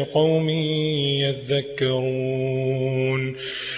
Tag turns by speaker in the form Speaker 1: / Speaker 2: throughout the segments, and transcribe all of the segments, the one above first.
Speaker 1: لقوم يذكرون.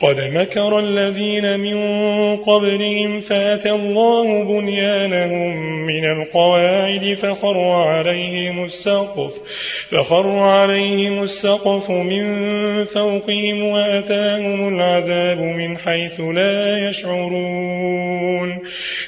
Speaker 1: قد مكر الذين من قبلهم فاتى الله بنيانهم من القواعد فخر عليهم السقف فخر عليهم السقف من فوقهم وأتاهم العذاب من حيث لا يشعرون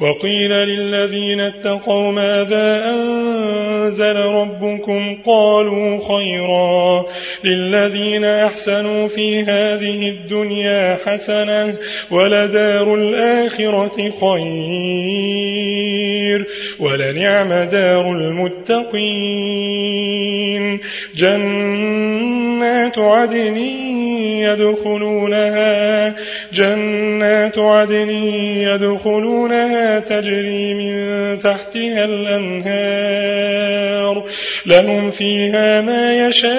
Speaker 1: وقيل للذين اتقوا ماذا أنزل ربكم قالوا خيرا للذين أحسنوا في هذه الدنيا حسنة ولدار الآخرة خير ولنعم دار المتقين جنات عدن يدخلونها جنات عدن يدخلونها تجري من تحتها الأنهار لهم فيها ما يشاءون.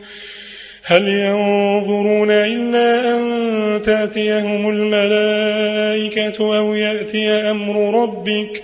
Speaker 1: هل ينظرون إلا أن تأتيهم الملائكة أو يأتي أمر ربك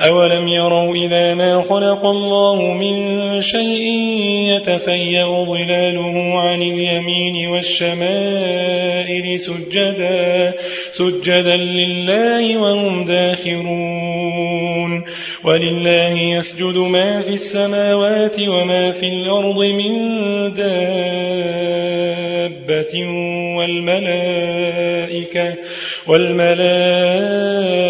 Speaker 1: أولم يروا إلى ما خلق الله من شيء يتفيأ ظلاله عن اليمين والشمائل سجدا سجدا لله وهم داخرون. ولله يسجد ما في السماوات وما في الأرض من دابة والملائكة والملائكة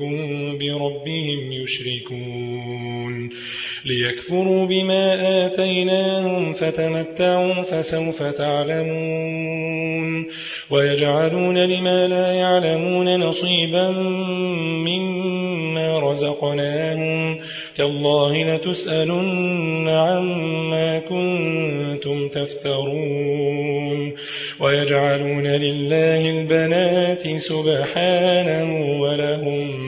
Speaker 1: منكم بربهم يشركون ليكفروا بما آتيناهم فتمتعوا فسوف تعلمون ويجعلون لما لا يعلمون نصيبا مما رزقناهم تالله لتسألن عما كنتم تفترون ويجعلون لله البنات سبحانه ولهم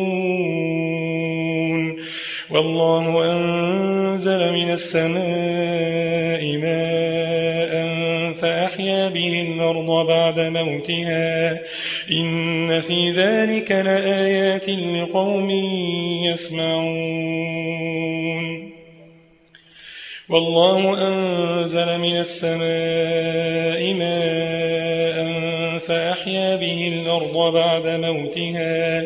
Speaker 1: والله أنزل من السماء ماء فأحيا به الأرض بعد موتها. إن في ذلك لآيات لقوم يسمعون. والله أنزل من السماء ماء فأحيا به الأرض بعد موتها.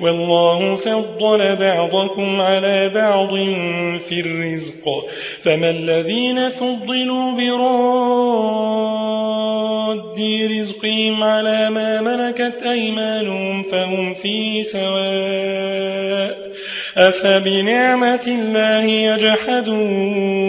Speaker 1: والله فضل بعضكم على بعض في الرزق. فما الذين فضلوا براد رزقهم على ما ملكت أيمانهم فهم في سواء أفبنعمة الله يجحدون.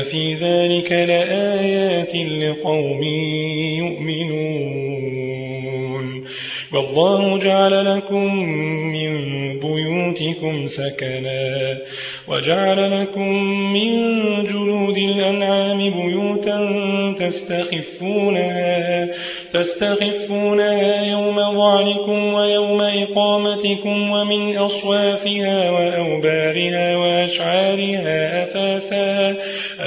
Speaker 1: إن في ذلك لآيات لقوم يؤمنون والله جعل لكم من بيوتكم سكنا وجعل لكم من جلود الأنعام بيوتا تستخفونها تستخفونها يوم ظعنكم ويوم إقامتكم ومن أصوافها وأوبارها وأشعارها أثاثا,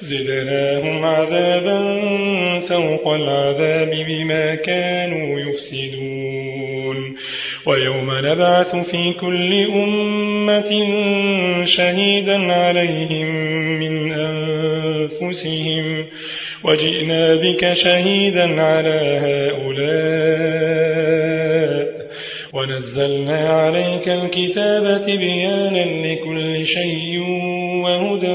Speaker 1: زدناهم عذابا فوق العذاب بما كانوا يفسدون. ويوم نبعث في كل أمة شهيدا عليهم من أنفسهم. وجئنا بك شهيدا على هؤلاء. ونزلنا عليك الكتاب تبيانا لكل شيء وهدى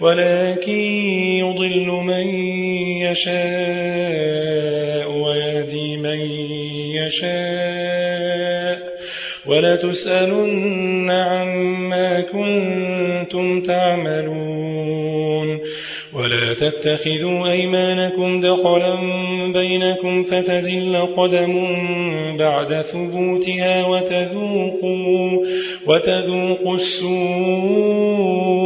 Speaker 1: ولكن يضل من يشاء ويهدي من يشاء. ولتسألن عما كنتم تعملون. ولا تتخذوا أيمانكم دخلا بينكم فتزل قدم بعد ثبوتها وتذوقوا, وتذوقوا السوء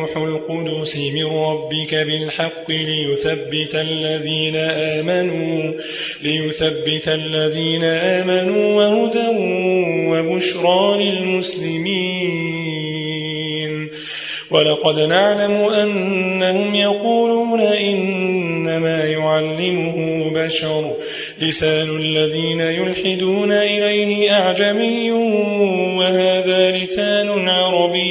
Speaker 1: روح القدس من ربك بالحق ليثبت الذين آمنوا ليثبت الذين آمنوا وهدى وبشرى للمسلمين. ولقد نعلم أنهم يقولون إنما يعلمه بشر. لسان الذين يلحدون إليه أعجمي وهذا لسان عربي.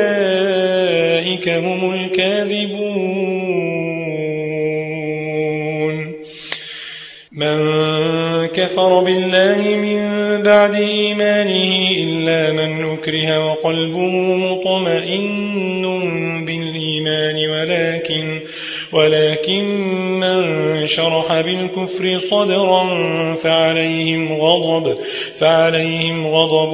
Speaker 1: هم الكاذبون. من كفر بالله من بعد إيمانه إلا من أكره وقلبه مطمئن بالإيمان ولكن ولكن من شرح بالكفر صدرا فعليهم غضب فعليهم غضب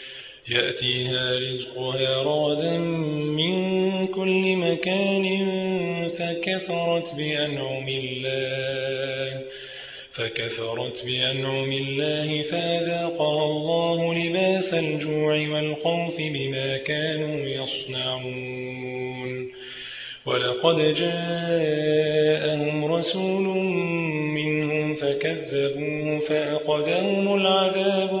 Speaker 2: يأتيها رزقها رغدا من كل مكان فكفرت بأنعم الله فكفرت بأنعم الله فأذاقها الله لباس الجوع والخوف بما كانوا يصنعون. ولقد جاءهم رسول منهم فكذبوه فأخذهم العذاب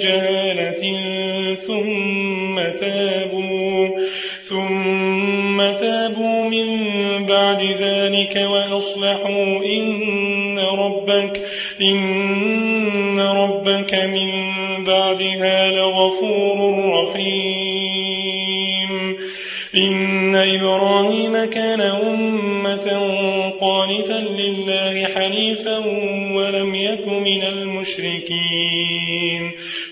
Speaker 2: بجهالة ثم تابوا ثم تابوا من بعد ذلك وأصلحوا. إن ربك إن ربك من بعدها لغفور رحيم. إن إبراهيم كان أمة